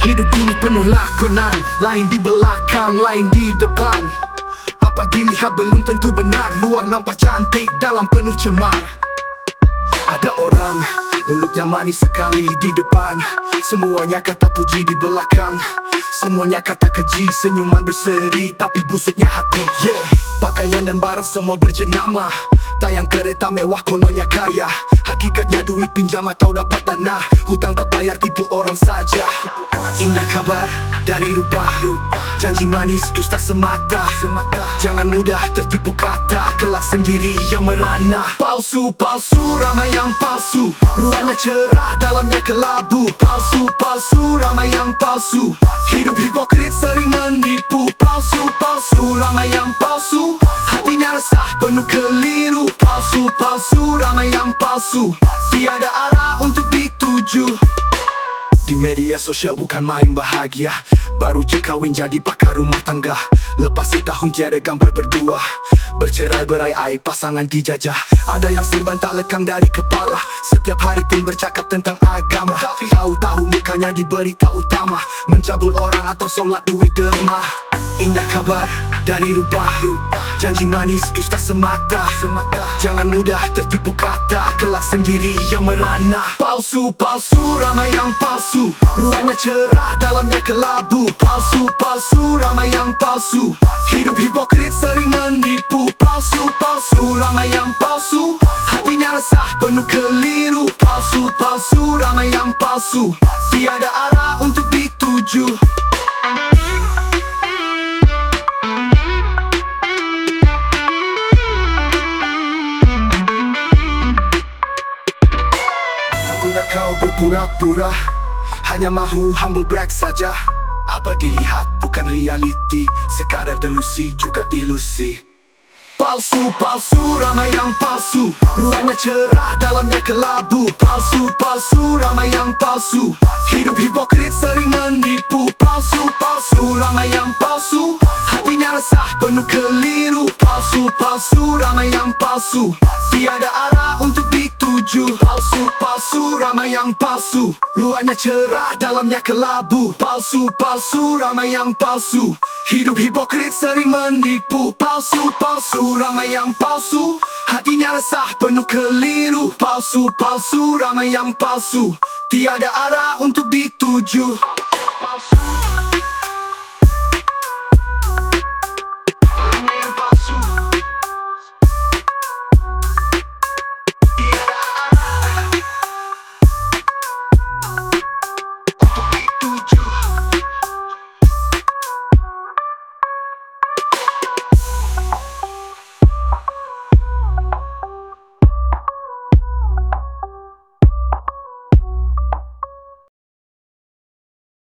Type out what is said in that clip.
Hidup ini penuh lakonan. Lain di belakang, lain di depan. Apa dilihat belum tentu benar. Luar nampak cantik, dalam penuh cemar. Ada orang Mulutnya manis sekali di depan. Semuanya kata puji di belakang. Semuanya kata keji Senyuman berseri Tapi busuknya hati. Yeah. Pakaian dan barang semua berjenama. Tayang kereta mewah kononnya kaya. Hakikatnya duit pinjam atau dapat dana Hutang tak bayar tipu orang saja Indah kabar dari rupa Janji manis dusta semata. Jangan mudah tertipu kata. Kelak sendiri yang merana. Palsu, palsu, ramai yang palsu. Ruangnya cerah, dalamnya kelabu. Palsu, palsu, ramai yang palsu. Hidup hipokrit sering menipu. Palsu, palsu, ramai yang palsu. Hatinya resah, penuh keliru. Palsu, palsu, ramai yang palsu. Tiada arah untuk dituju di media sosial bukan main bahagia. Baru je kahwin jadi pakar rumah tangga. Lepas setahun tiada gambar berdua. Bercerai berai air pasangan dijajah. Ada yang simpan tak lekang dari kepala. Setiap hari pun bercakap tentang agama. Tapi tahu-tahu mukanya diberi tak utama. Mencabul orang atau solat duit derma Indah kabar dari rubah. Janji manis dusta semata. Jangan mudah tertipu kata. Kelak sendiri yang merana. Palsu, palsu, ramai yang palsu. Ruangnya cerah, dalamnya kelabu. Palsu, palsu, ramai yang palsu. Hidup hipokrit sering menipu Palsu, palsu, ramai yang palsu. Hatinya resah, penuh keliru. Palsu, palsu, ramai yang palsu. Tiada arah untuk dituju kau berpura-pura. Hanya mahu humble brag saja. Apa dilihat bukan reality Sekadar delusi juga ilusi. Palsu, palsu, ramai yang palsu. Ruangnya cerah, dalamnya kelabu. Palsu, palsu, ramai yang palsu. Hidup hipokrit sering menipu. Palsu, palsu, ramai yang palsu. Hatinya resah, penuh keliru. Palsu, palsu, ramai yang palsu. Tiada arah dituju Palsu, palsu, ramai yang palsu. Luarnya cerah, dalamnya kelabu. Palsu, palsu, ramai yang palsu. Hidup hipokrit sering menipu. Palsu, palsu, ramai yang palsu. Hatinya resah, penuh keliru. Palsu, palsu, ramai yang palsu. Tiada arah untuk dituju. Palsu